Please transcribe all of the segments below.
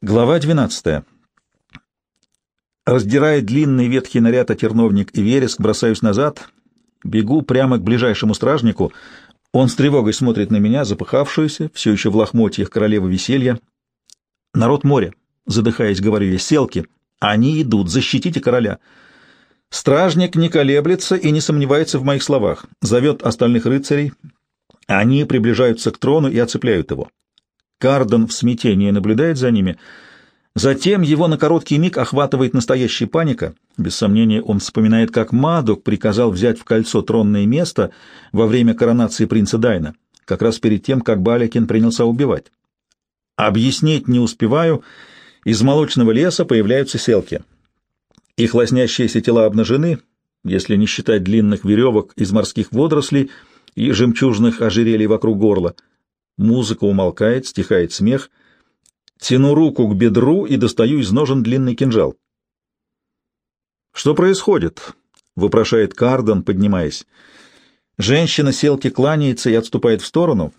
Глава 12. Раздирая длинный ветхий наряд терновник и вереск, бросаюсь назад, бегу прямо к ближайшему стражнику. Он с тревогой смотрит на меня, запыхавшуюся, все еще в лохмотьях королевы веселья. «Народ моря», — задыхаясь, говорю я, — «селки, они идут, защитите короля». Стражник не колеблется и не сомневается в моих словах, зовет остальных рыцарей. Они приближаются к трону и оцепляют его. Карден в смятении наблюдает за ними. Затем его на короткий миг охватывает настоящая паника. Без сомнения, он вспоминает, как Мадок приказал взять в кольцо тронное место во время коронации принца Дайна, как раз перед тем, как Балякин принялся убивать. Объяснить не успеваю. Из молочного леса появляются селки. Их лоснящиеся тела обнажены, если не считать длинных веревок из морских водорослей и жемчужных ожерелий вокруг горла — Музыка умолкает, стихает смех. Тяну руку к бедру и достаю из ножен длинный кинжал. «Что происходит?» — вопрошает Кардон, поднимаясь. Женщина селки кланяется и отступает в сторону.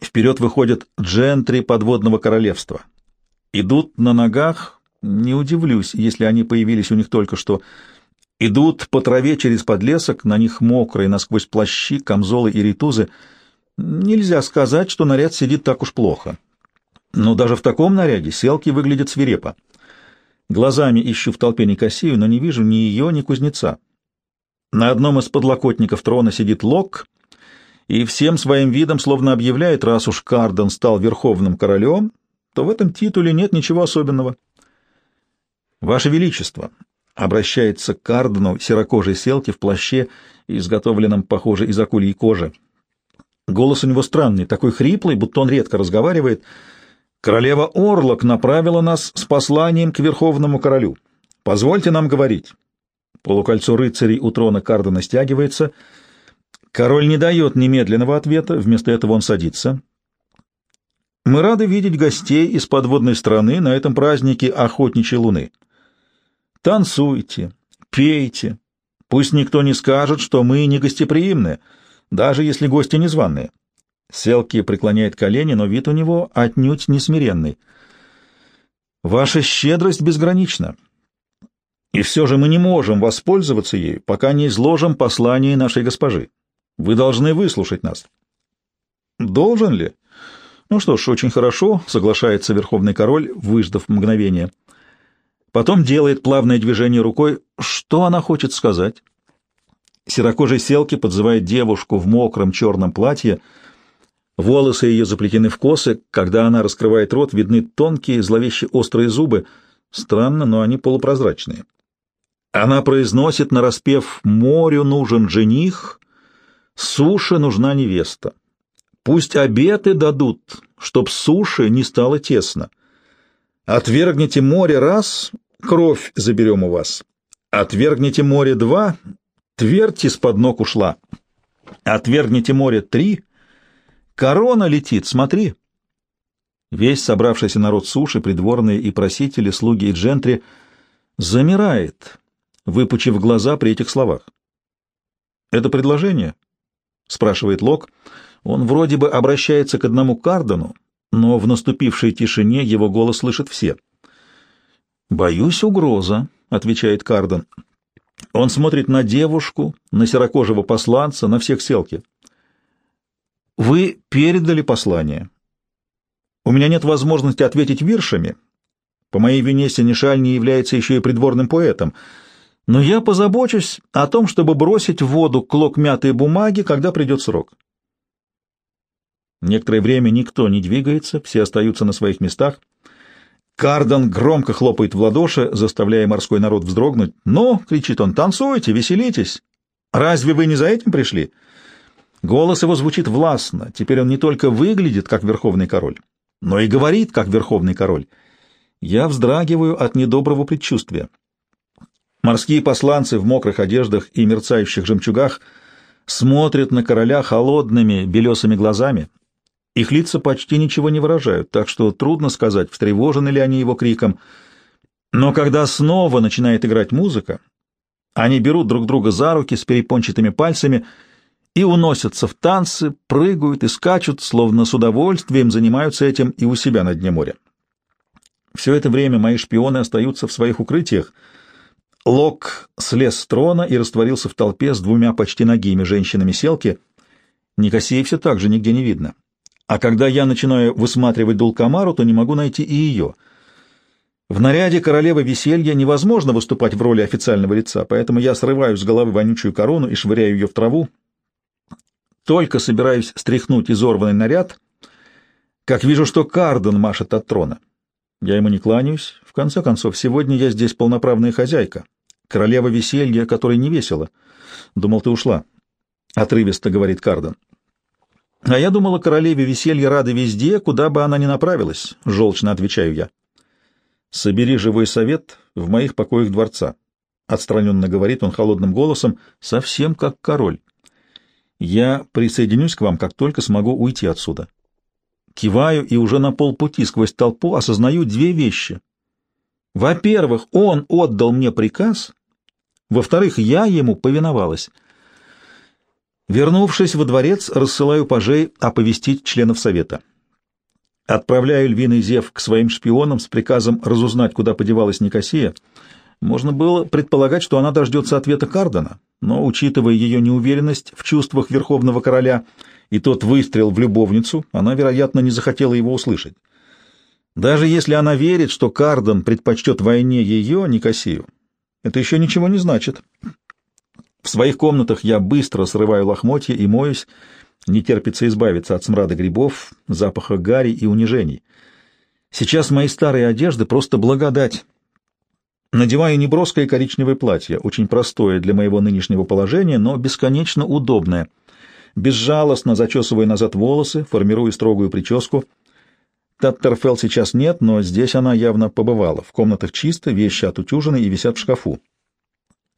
Вперед выходят джентри подводного королевства. Идут на ногах, не удивлюсь, если они появились у них только что. Идут по траве через подлесок, на них мокрые насквозь плащи, камзолы и ритузы — Нельзя сказать, что наряд сидит так уж плохо. Но даже в таком наряде селки выглядят свирепо. Глазами ищу в толпе Никосию, но не вижу ни ее, ни кузнеца. На одном из подлокотников трона сидит Лок и всем своим видом словно объявляет, раз уж Карден стал верховным королем, то в этом титуле нет ничего особенного. «Ваше Величество!» — обращается к Кардену серокожей селки в плаще, изготовленном, похоже, из акульей кожи. Голос у него странный, такой хриплый, будто он редко разговаривает. Королева Орлок направила нас с посланием к Верховному Королю. Позвольте нам говорить. Полукольцо рыцарей у трона Кардена стягивается. Король не дает немедленного ответа, вместо этого он садится. Мы рады видеть гостей из подводной страны на этом празднике охотничьей луны. Танцуйте, пейте. Пусть никто не скажет, что мы не гостеприимны даже если гости незваные. Селки преклоняет колени, но вид у него отнюдь не смиренный. Ваша щедрость безгранична. И все же мы не можем воспользоваться ею, пока не изложим послание нашей госпожи. Вы должны выслушать нас. Должен ли? Ну что ж, очень хорошо, соглашается верховный король, выждав мгновение. Потом делает плавное движение рукой. Что она хочет сказать? Серокожей селки подзывает девушку в мокром черном платье. Волосы ее заплетены в косы. Когда она раскрывает рот, видны тонкие, зловеще острые зубы. Странно, но они полупрозрачные. Она произносит, нараспев «Морю нужен жених, суше нужна невеста». Пусть обеты дадут, чтоб суше не стало тесно. Отвергните море раз, кровь заберем у вас. Отвергните море два, Твердь из-под ног ушла. Отвергните море три. Корона летит, смотри. Весь собравшийся народ суши, придворные и просители, слуги и джентри, замирает, выпучив глаза при этих словах. «Это предложение?» — спрашивает Лок. Он вроде бы обращается к одному Кардену, но в наступившей тишине его голос слышат все. «Боюсь, угроза», — отвечает Карден. Он смотрит на девушку, на серокожего посланца, на всех селки. Вы передали послание. У меня нет возможности ответить виршами. По моей вине Сенешаль не является еще и придворным поэтом. Но я позабочусь о том, чтобы бросить в воду клок мятой бумаги, когда придет срок. Некоторое время никто не двигается, все остаются на своих местах. Кардон громко хлопает в ладоши, заставляя морской народ вздрогнуть. «Ну!» — кричит он. «Танцуйте, веселитесь! Разве вы не за этим пришли?» Голос его звучит властно. Теперь он не только выглядит как верховный король, но и говорит как верховный король. Я вздрагиваю от недоброго предчувствия. Морские посланцы в мокрых одеждах и мерцающих жемчугах смотрят на короля холодными белесыми глазами. Их лица почти ничего не выражают, так что трудно сказать, встревожены ли они его криком. Но когда снова начинает играть музыка, они берут друг друга за руки с перепончатыми пальцами и уносятся в танцы, прыгают и скачут, словно с удовольствием занимаются этим и у себя на дне моря. Все это время мои шпионы остаются в своих укрытиях. Лок слез с трона и растворился в толпе с двумя почти нагими женщинами селки. Никосии все так же нигде не видно. А когда я начинаю высматривать Дулкамару, то не могу найти и ее. В наряде королевы веселья невозможно выступать в роли официального лица, поэтому я срываю с головы вонючую корону и швыряю ее в траву. Только собираюсь стряхнуть изорванный наряд, как вижу, что Карден машет от трона. Я ему не кланяюсь. В конце концов, сегодня я здесь полноправная хозяйка. Королева веселья, которой не весело. Думал, ты ушла. Отрывисто говорит Карден. А я думала, королеве веселья рады везде, куда бы она ни направилась. Желчно отвечаю я. Собери живой совет в моих покоях дворца. Отстраненно говорит он холодным голосом, совсем как король. Я присоединюсь к вам, как только смогу уйти отсюда. Киваю и уже на полпути сквозь толпу осознаю две вещи. Во-первых, он отдал мне приказ. Во-вторых, я ему повиновалась. Вернувшись во дворец, рассылаю пажей оповестить членов совета. Отправляю львиный зев к своим шпионам с приказом разузнать, куда подевалась Никосия. Можно было предполагать, что она дождется ответа Кардена, но, учитывая ее неуверенность в чувствах Верховного Короля, и тот выстрел в любовницу, она, вероятно, не захотела его услышать. Даже если она верит, что Карден предпочтет войне ее, Никосию, это еще ничего не значит. В своих комнатах я быстро срываю лохмотья и моюсь, не терпится избавиться от смрада грибов, запаха гари и унижений. Сейчас мои старые одежды просто благодать. Надеваю неброское коричневое платье, очень простое для моего нынешнего положения, но бесконечно удобное — безжалостно зачесываю назад волосы, формирую строгую прическу. Таттерфелл сейчас нет, но здесь она явно побывала. В комнатах чисто, вещи отутюжены и висят в шкафу.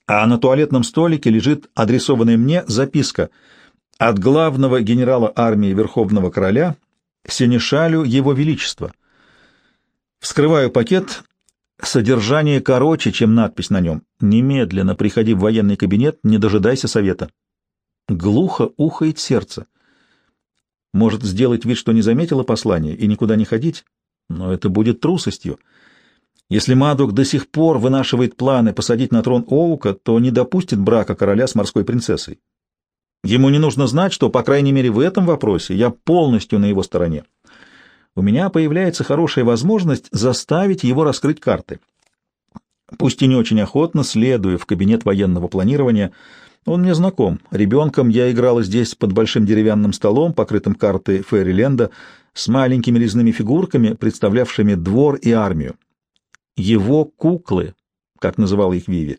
А на туалетном столике лежит адресованная мне записка от главного генерала армии Верховного Короля Сенешалю Его Величества. Вскрываю пакет, содержание короче, чем надпись на нем. Немедленно приходи в военный кабинет, не дожидайся совета. Глухо ухает сердце. Может сделать вид, что не заметила послание и никуда не ходить, но это будет трусостью. Если Мадок до сих пор вынашивает планы посадить на трон Оука, то не допустит брака короля с морской принцессой. Ему не нужно знать, что, по крайней мере, в этом вопросе я полностью на его стороне. У меня появляется хорошая возможность заставить его раскрыть карты. Пусть и не очень охотно, следуя в кабинет военного планирования, он мне знаком. Ребенком я играла здесь под большим деревянным столом, покрытым картой Фэриленда, с маленькими резными фигурками, представлявшими двор и армию. Его куклы, как называл их Виви.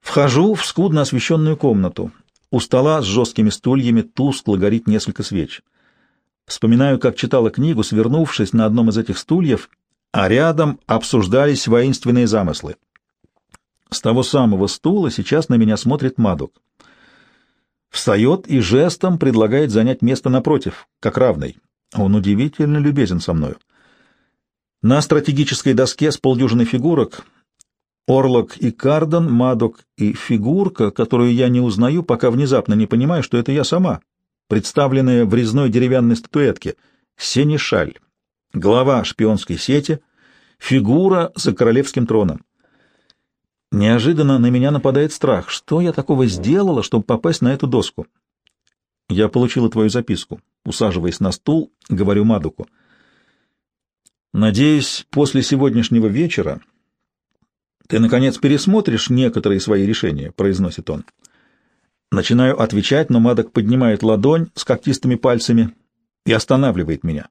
Вхожу в скудно освещенную комнату. У стола с жесткими стульями тускло горит несколько свеч. Вспоминаю, как читала книгу, свернувшись на одном из этих стульев, а рядом обсуждались воинственные замыслы. С того самого стула сейчас на меня смотрит Мадок. Встает и жестом предлагает занять место напротив, как равный. Он удивительно любезен со мною. На стратегической доске с полдюжины фигурок Орлок и Кардон, Мадок и фигурка, которую я не узнаю, пока внезапно не понимаю, что это я сама, представленная в резной деревянной статуэтке, Сенешаль, глава шпионской сети, фигура за королевским троном. Неожиданно на меня нападает страх. Что я такого сделала, чтобы попасть на эту доску? Я получила твою записку. Усаживаясь на стул, говорю Мадуку. Надеюсь, после сегодняшнего вечера ты, наконец, пересмотришь некоторые свои решения, произносит он. Начинаю отвечать, но Мадок поднимает ладонь с когтистыми пальцами и останавливает меня.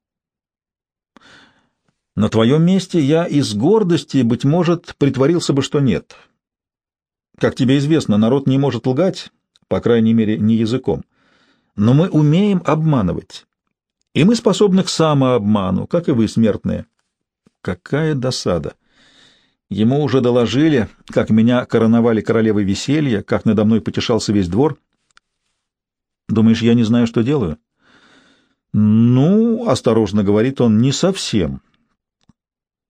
На твоем месте я из гордости, быть может, притворился бы, что нет. Как тебе известно, народ не может лгать, по крайней мере, не языком. Но мы умеем обманывать. И мы способны к самообману, как и вы, смертные. Какая досада! Ему уже доложили, как меня короновали королевой веселья, как надо мной потешался весь двор. Думаешь, я не знаю, что делаю? Ну, осторожно говорит он, не совсем.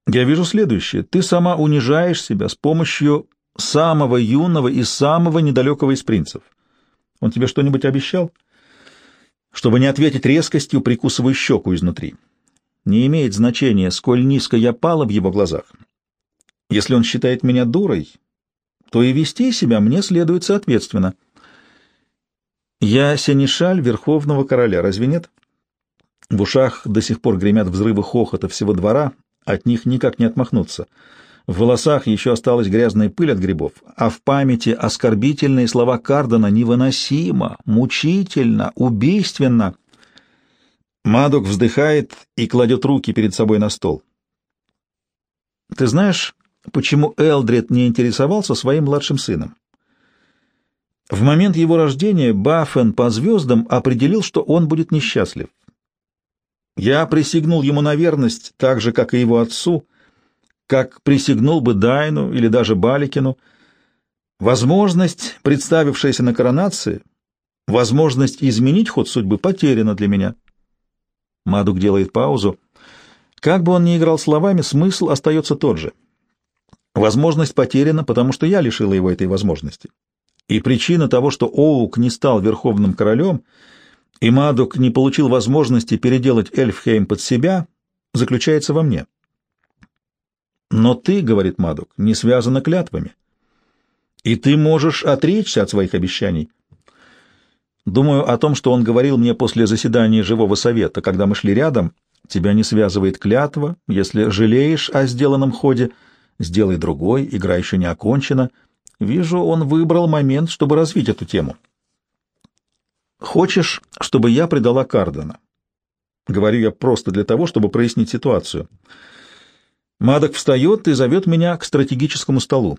Я вижу следующее. Ты сама унижаешь себя с помощью самого юного и самого недалекого из принцев. Он тебе что-нибудь обещал? Чтобы не ответить резкостью, прикусываю щеку изнутри. Не имеет значения, сколь низко я пала в его глазах. Если он считает меня дурой, то и вести себя мне следует соответственно. Я сенешаль Верховного Короля, разве нет? В ушах до сих пор гремят взрывы хохота всего двора, от них никак не отмахнуться. В волосах еще осталась грязная пыль от грибов, а в памяти оскорбительные слова Кардена невыносимо, мучительно, убийственно. Мадок вздыхает и кладет руки перед собой на стол. «Ты знаешь, почему Элдред не интересовался своим младшим сыном?» В момент его рождения Баффен по звездам определил, что он будет несчастлив. Я присягнул ему на верность, так же, как и его отцу, как присягнул бы Дайну или даже Баликину. Возможность, представившаяся на коронации, возможность изменить ход судьбы потеряна для меня. Мадук делает паузу. Как бы он ни играл словами, смысл остается тот же. Возможность потеряна, потому что я лишила его этой возможности. И причина того, что Оук не стал верховным королем, и Мадук не получил возможности переделать Эльфхейм под себя, заключается во мне. Но ты, — говорит Мадук, — не связана клятвами. И ты можешь отречься от своих обещаний. Думаю о том, что он говорил мне после заседания живого совета, когда мы шли рядом. Тебя не связывает клятва. Если жалеешь о сделанном ходе, сделай другой, игра еще не окончена. Вижу, он выбрал момент, чтобы развить эту тему. Хочешь, чтобы я предала Кардена? Говорю я просто для того, чтобы прояснить ситуацию. Мадок встает и зовет меня к стратегическому столу.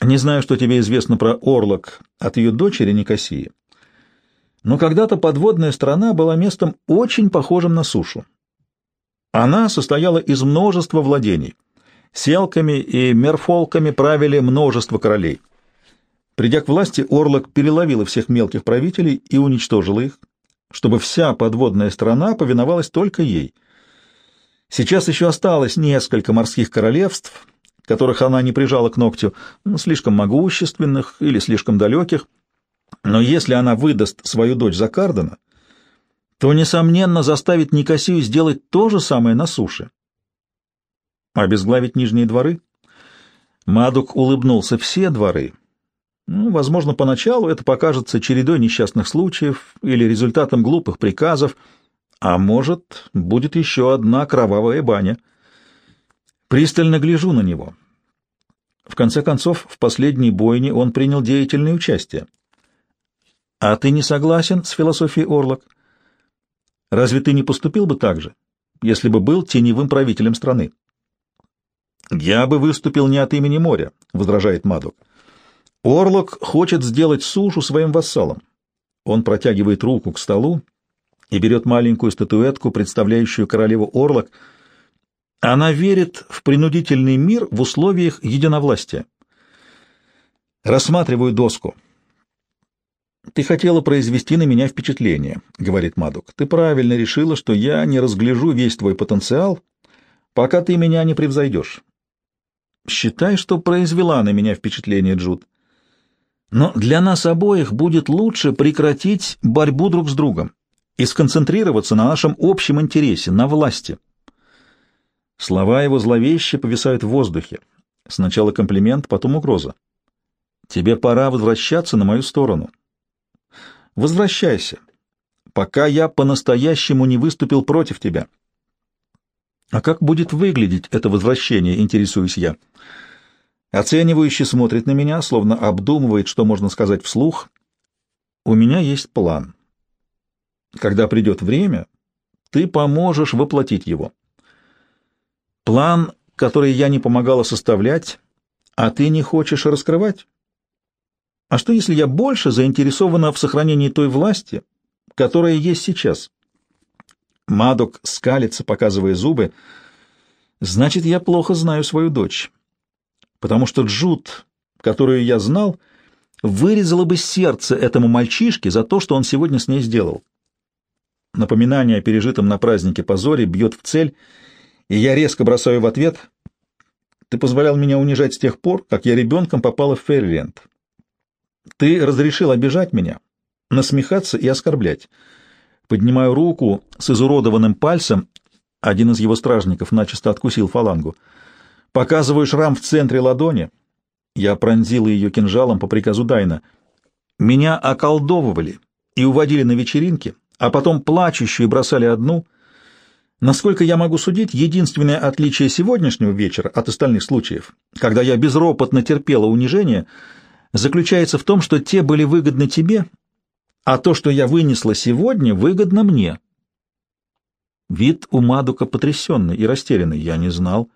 Не знаю, что тебе известно про Орлок от ее дочери Никосии, но когда-то подводная страна была местом очень похожим на сушу. Она состояла из множества владений. Селками и мерфолками правили множество королей. Придя к власти, Орлок переловила всех мелких правителей и уничтожила их, чтобы вся подводная страна повиновалась только ей. Сейчас еще осталось несколько морских королевств, которых она не прижала к ногтю, ну, слишком могущественных или слишком далеких, но если она выдаст свою дочь за Кардена, то, несомненно, заставит Никосию сделать то же самое на суше. Обезглавить нижние дворы? Мадук улыбнулся. Все дворы. Ну, возможно, поначалу это покажется чередой несчастных случаев или результатом глупых приказов, а может, будет еще одна кровавая баня — Пристально гляжу на него. В конце концов, в последней бойне он принял деятельное участие. А ты не согласен с философией Орлок? Разве ты не поступил бы так же, если бы был теневым правителем страны? Я бы выступил не от имени моря, возражает Мадок. Орлок хочет сделать сушу своим вассалом. Он протягивает руку к столу и берет маленькую статуэтку, представляющую королеву Орлок, — она верит в принудительный мир в условиях единовластия. Рассматриваю доску. «Ты хотела произвести на меня впечатление», — говорит Мадук. «Ты правильно решила, что я не разгляжу весь твой потенциал, пока ты меня не превзойдешь. Считай, что произвела на меня впечатление, Джуд. Но для нас обоих будет лучше прекратить борьбу друг с другом и сконцентрироваться на нашем общем интересе, на власти». Слова его зловеще повисают в воздухе. Сначала комплимент, потом угроза. «Тебе пора возвращаться на мою сторону». «Возвращайся, пока я по-настоящему не выступил против тебя». «А как будет выглядеть это возвращение?» — интересуюсь я. Оценивающий смотрит на меня, словно обдумывает, что можно сказать вслух. «У меня есть план. Когда придет время, ты поможешь воплотить его». План, который я не помогала составлять, а ты не хочешь раскрывать? А что, если я больше заинтересована в сохранении той власти, которая есть сейчас? Мадок скалится, показывая зубы. Значит, я плохо знаю свою дочь. Потому что Джуд, которую я знал, вырезала бы сердце этому мальчишке за то, что он сегодня с ней сделал. Напоминание о пережитом на празднике позоре бьет в цель — и я резко бросаю в ответ. Ты позволял меня унижать с тех пор, как я ребенком попала в Ферриленд. Ты разрешил обижать меня, насмехаться и оскорблять. Поднимаю руку с изуродованным пальцем Один из его стражников начисто откусил фалангу. Показываю шрам в центре ладони. Я пронзила ее кинжалом по приказу Дайна. Меня околдовывали и уводили на вечеринки, а потом плачущую бросали одну. Насколько я могу судить, единственное отличие сегодняшнего вечера от остальных случаев, когда я безропотно терпела унижение, заключается в том, что те были выгодны тебе, а то, что я вынесла сегодня, выгодно мне. Вид у Мадука потрясенный и растерянный. Я не знал.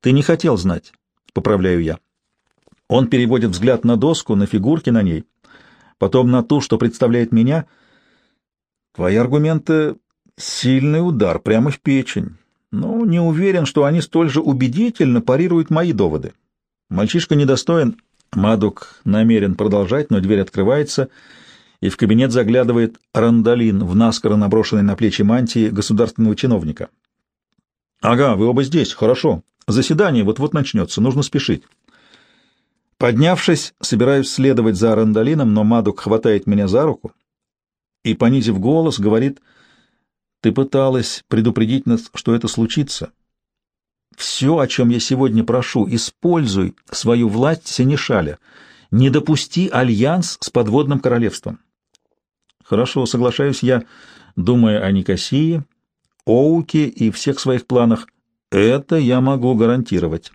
Ты не хотел знать, поправляю я. Он переводит взгляд на доску, на фигурки на ней, потом на ту, что представляет меня. Твои аргументы — сильный удар прямо в печень. Но не уверен, что они столь же убедительно парируют мои доводы. Мальчишка недостоин. Мадук намерен продолжать, но дверь открывается — и в кабинет заглядывает Рандалин в наскоро наброшенной на плечи мантии государственного чиновника. «Ага, вы оба здесь, хорошо. Заседание вот-вот начнется, нужно спешить». Поднявшись, собираюсь следовать за Рандалином, но Мадук хватает меня за руку и, понизив голос, говорит, «Ты пыталась предупредить нас, что это случится. Все, о чем я сегодня прошу, используй свою власть Сенешаля. Не допусти альянс с подводным королевством. Хорошо, соглашаюсь я, думая о Никосии, Оуке и всех своих планах. Это я могу гарантировать.